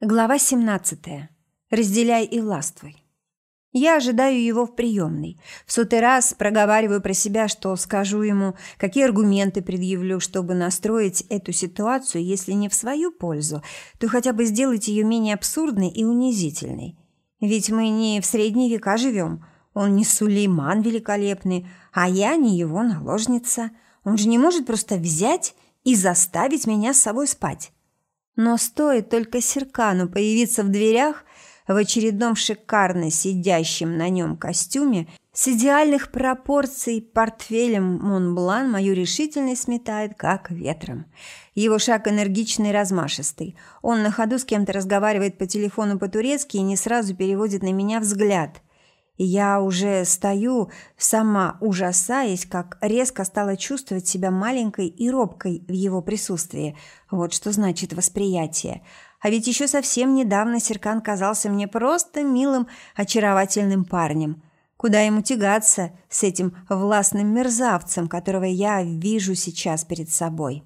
Глава 17. Разделяй и властвуй. Я ожидаю его в приемной. В сотый раз проговариваю про себя, что скажу ему, какие аргументы предъявлю, чтобы настроить эту ситуацию, если не в свою пользу, то хотя бы сделать ее менее абсурдной и унизительной. Ведь мы не в средние века живем. Он не Сулейман великолепный, а я не его наложница. Он же не может просто взять и заставить меня с собой спать. Но стоит только Серкану появиться в дверях в очередном шикарно сидящем на нем костюме с идеальных пропорций портфелем Монблан мою решительность сметает как ветром. Его шаг энергичный и размашистый. Он на ходу с кем-то разговаривает по телефону по-турецки и не сразу переводит на меня взгляд – я уже стою, сама ужасаясь, как резко стала чувствовать себя маленькой и робкой в его присутствии. Вот что значит восприятие. А ведь еще совсем недавно Серкан казался мне просто милым, очаровательным парнем. Куда ему тягаться с этим властным мерзавцем, которого я вижу сейчас перед собой?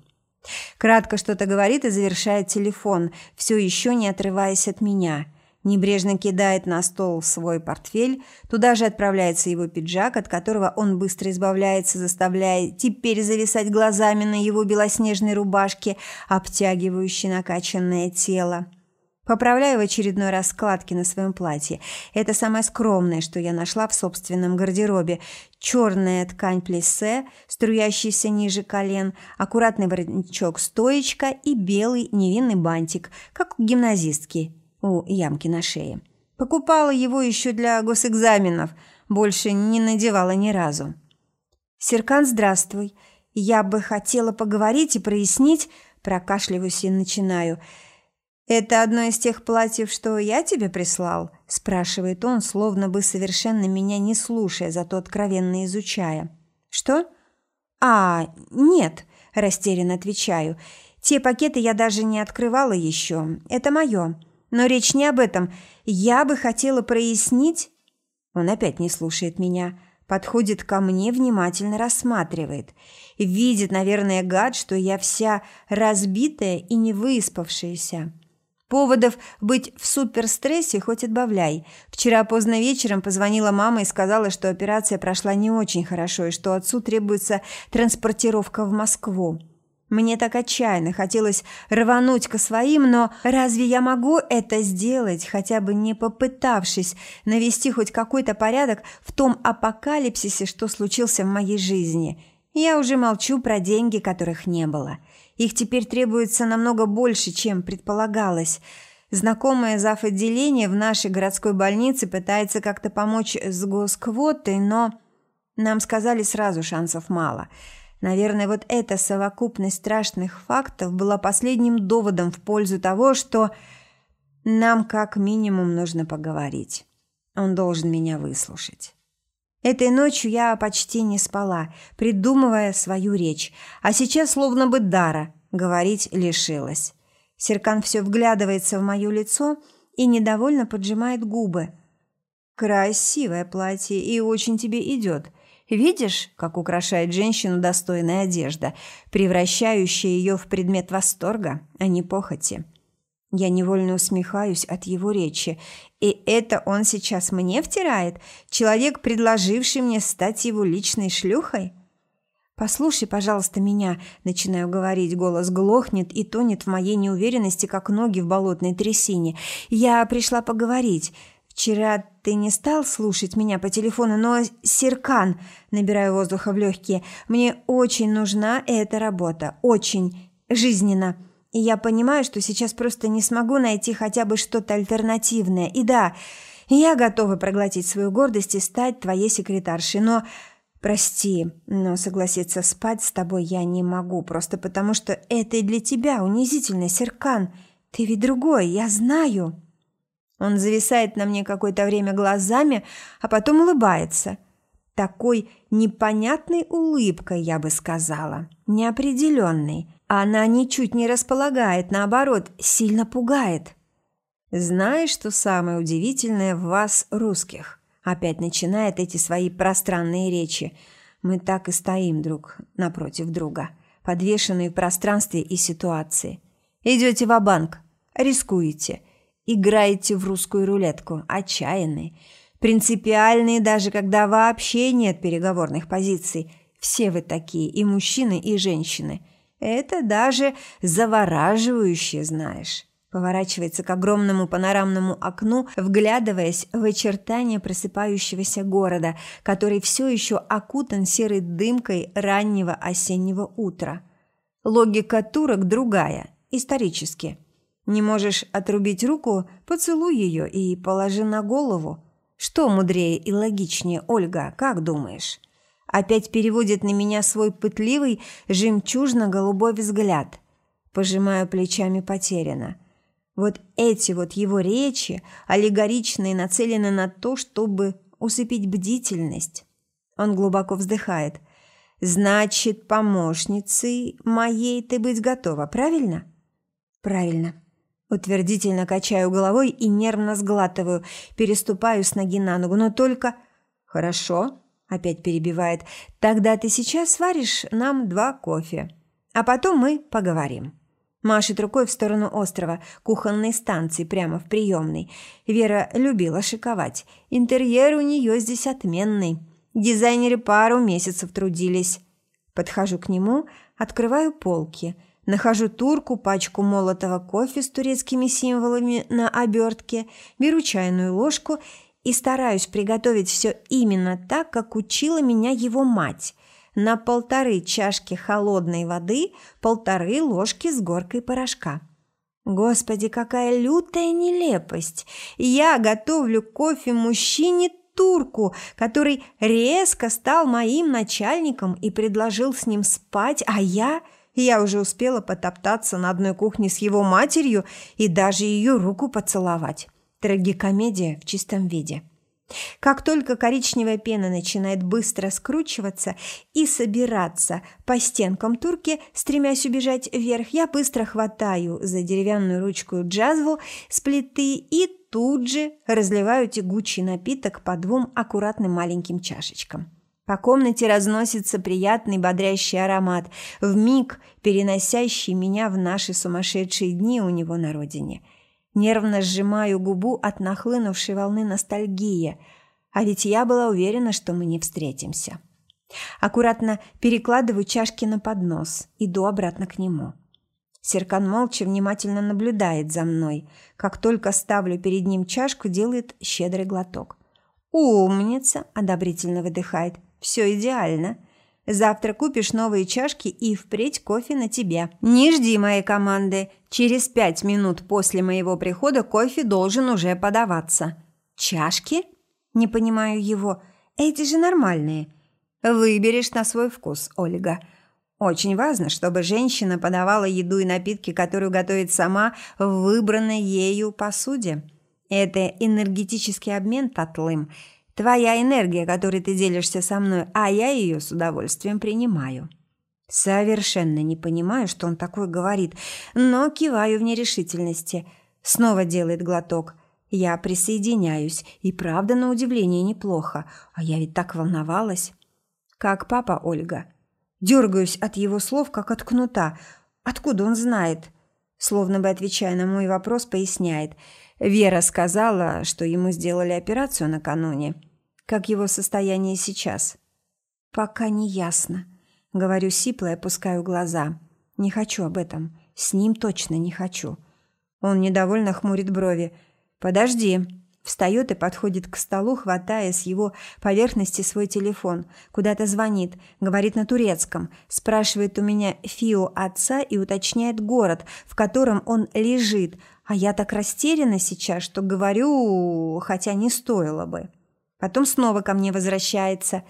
Кратко что-то говорит и завершает телефон, все еще не отрываясь от меня – Небрежно кидает на стол свой портфель, туда же отправляется его пиджак, от которого он быстро избавляется, заставляя теперь зависать глазами на его белоснежной рубашке, обтягивающей накачанное тело. Поправляю в очередной раз складки на своем платье. Это самое скромное, что я нашла в собственном гардеробе. Черная ткань плессе, струящийся ниже колен, аккуратный воротничок-стоечка и белый невинный бантик, как у гимназистки – у ямки на шее. Покупала его еще для госэкзаменов, больше не надевала ни разу. «Серкан, здравствуй. Я бы хотела поговорить и прояснить...» Прокашливаюсь и начинаю. «Это одно из тех платьев, что я тебе прислал?» спрашивает он, словно бы совершенно меня не слушая, зато откровенно изучая. «Что?» «А, нет», – растерянно отвечаю. «Те пакеты я даже не открывала еще. Это мое». Но речь не об этом. Я бы хотела прояснить...» Он опять не слушает меня. Подходит ко мне, внимательно рассматривает. Видит, наверное, гад, что я вся разбитая и не выспавшаяся. Поводов быть в суперстрессе хоть отбавляй. Вчера поздно вечером позвонила мама и сказала, что операция прошла не очень хорошо и что отцу требуется транспортировка в Москву. Мне так отчаянно хотелось рвануть к своим, но разве я могу это сделать, хотя бы не попытавшись навести хоть какой-то порядок в том апокалипсисе, что случился в моей жизни? Я уже молчу про деньги, которых не было. Их теперь требуется намного больше, чем предполагалось. Знакомая зав. отделения в нашей городской больнице пытается как-то помочь с госквотой, но нам сказали сразу шансов мало – Наверное, вот эта совокупность страшных фактов была последним доводом в пользу того, что нам как минимум нужно поговорить. Он должен меня выслушать. Этой ночью я почти не спала, придумывая свою речь, а сейчас словно бы дара говорить лишилась. Серкан все вглядывается в мое лицо и недовольно поджимает губы. «Красивое платье и очень тебе идет», Видишь, как украшает женщину достойная одежда, превращающая ее в предмет восторга, а не похоти. Я невольно усмехаюсь от его речи. И это он сейчас мне втирает? Человек, предложивший мне стать его личной шлюхой? «Послушай, пожалуйста, меня», – начинаю говорить, голос глохнет и тонет в моей неуверенности, как ноги в болотной трясине. «Я пришла поговорить. «Вчера ты не стал слушать меня по телефону, но, Серкан, набираю воздуха в легкие, мне очень нужна эта работа, очень, жизненно. И я понимаю, что сейчас просто не смогу найти хотя бы что-то альтернативное. И да, я готова проглотить свою гордость и стать твоей секретаршей, но... Прости, но согласиться спать с тобой я не могу, просто потому что это и для тебя унизительно, Серкан. Ты ведь другой, я знаю». Он зависает на мне какое-то время глазами, а потом улыбается. Такой непонятной улыбкой, я бы сказала, неопределенной. Она ничуть не располагает, наоборот, сильно пугает. «Знаешь, что самое удивительное в вас, русских?» Опять начинает эти свои пространные речи. Мы так и стоим друг напротив друга, подвешенные в пространстве и ситуации. Идете в банк рискуете – Играете в русскую рулетку, отчаянные, принципиальные даже когда вообще нет переговорных позиций. Все вы такие, и мужчины, и женщины. Это даже завораживающе, знаешь. Поворачивается к огромному панорамному окну, вглядываясь в очертания просыпающегося города, который все еще окутан серой дымкой раннего осеннего утра. Логика турок другая, исторически. Не можешь отрубить руку, поцелуй ее и положи на голову. Что мудрее и логичнее, Ольга, как думаешь? Опять переводит на меня свой пытливый, жемчужно-голубой взгляд. Пожимаю плечами потеряно. Вот эти вот его речи, аллегоричные, нацелены на то, чтобы усыпить бдительность. Он глубоко вздыхает. «Значит, помощницей моей ты быть готова, правильно?» «Правильно». Утвердительно качаю головой и нервно сглатываю, переступаю с ноги на ногу, но только... «Хорошо», — опять перебивает, — «тогда ты сейчас сваришь нам два кофе, а потом мы поговорим». Машет рукой в сторону острова, кухонной станции прямо в приемной. Вера любила шиковать. Интерьер у нее здесь отменный. Дизайнеры пару месяцев трудились. Подхожу к нему, открываю полки. Нахожу турку, пачку молотого кофе с турецкими символами на обертке, беру чайную ложку и стараюсь приготовить все именно так, как учила меня его мать – на полторы чашки холодной воды полторы ложки с горкой порошка. Господи, какая лютая нелепость! Я готовлю кофе мужчине турку, который резко стал моим начальником и предложил с ним спать, а я... Я уже успела потоптаться на одной кухне с его матерью и даже ее руку поцеловать. Трагикомедия в чистом виде. Как только коричневая пена начинает быстро скручиваться и собираться по стенкам турки, стремясь убежать вверх, я быстро хватаю за деревянную ручку джазву с плиты и тут же разливаю тягучий напиток по двум аккуратным маленьким чашечкам. По комнате разносится приятный бодрящий аромат, в миг переносящий меня в наши сумасшедшие дни у него на родине – Нервно сжимаю губу от нахлынувшей волны ностальгии. А ведь я была уверена, что мы не встретимся. Аккуратно перекладываю чашки на поднос, иду обратно к нему. Серкан молча внимательно наблюдает за мной. Как только ставлю перед ним чашку, делает щедрый глоток. «Умница!» – одобрительно выдыхает. «Все идеально!» Завтра купишь новые чашки и впредь кофе на тебе. Не жди моей команды. Через пять минут после моего прихода кофе должен уже подаваться. Чашки? Не понимаю его. Эти же нормальные. Выберешь на свой вкус, Ольга. Очень важно, чтобы женщина подавала еду и напитки, которую готовит сама в выбранной ею посуде. Это энергетический обмен, Татлым – Твоя энергия, которой ты делишься со мной, а я ее с удовольствием принимаю». Совершенно не понимаю, что он такое говорит, но киваю в нерешительности. Снова делает глоток. Я присоединяюсь, и правда, на удивление, неплохо. А я ведь так волновалась. Как папа Ольга. Дергаюсь от его слов, как от кнута. Откуда он знает? Словно бы отвечая на мой вопрос, поясняет – Вера сказала, что ему сделали операцию накануне. Как его состояние сейчас? Пока не ясно. Говорю сипло и опускаю глаза. Не хочу об этом. С ним точно не хочу. Он недовольно хмурит брови. «Подожди». Встает и подходит к столу, хватая с его поверхности свой телефон. Куда-то звонит, говорит на турецком, спрашивает у меня фио отца и уточняет город, в котором он лежит, а я так растеряна сейчас, что говорю, хотя не стоило бы. Потом снова ко мне возвращается.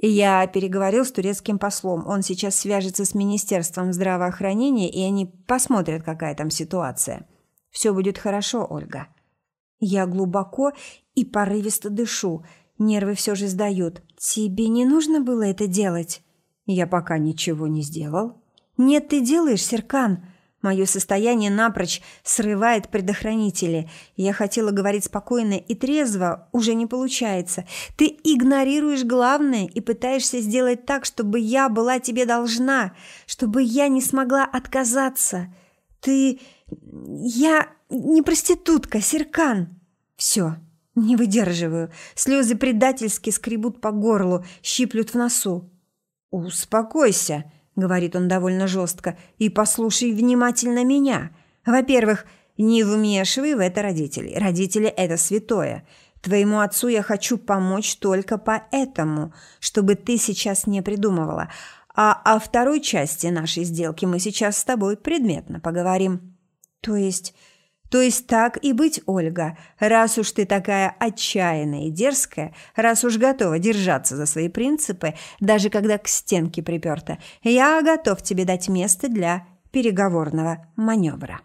Я переговорил с турецким послом. Он сейчас свяжется с Министерством здравоохранения, и они посмотрят, какая там ситуация. Все будет хорошо, Ольга. Я глубоко и порывисто дышу. Нервы все же сдают. Тебе не нужно было это делать? Я пока ничего не сделал. Нет, ты делаешь, Серкан. Мое состояние напрочь срывает предохранители. Я хотела говорить спокойно и трезво, уже не получается. Ты игнорируешь главное и пытаешься сделать так, чтобы я была тебе должна, чтобы я не смогла отказаться. Ты... Я... не проститутка, Серкан. Все, не выдерживаю. Слезы предательски скребут по горлу, щиплют в носу. «Успокойся», — говорит он довольно жестко, — «и послушай внимательно меня. Во-первых, не вмешивай в это родителей. Родители – это святое. Твоему отцу я хочу помочь только поэтому, чтобы ты сейчас не придумывала. А о второй части нашей сделки мы сейчас с тобой предметно поговорим. То есть... То есть так и быть, Ольга, раз уж ты такая отчаянная и дерзкая, раз уж готова держаться за свои принципы, даже когда к стенке приперта, я готов тебе дать место для переговорного маневра.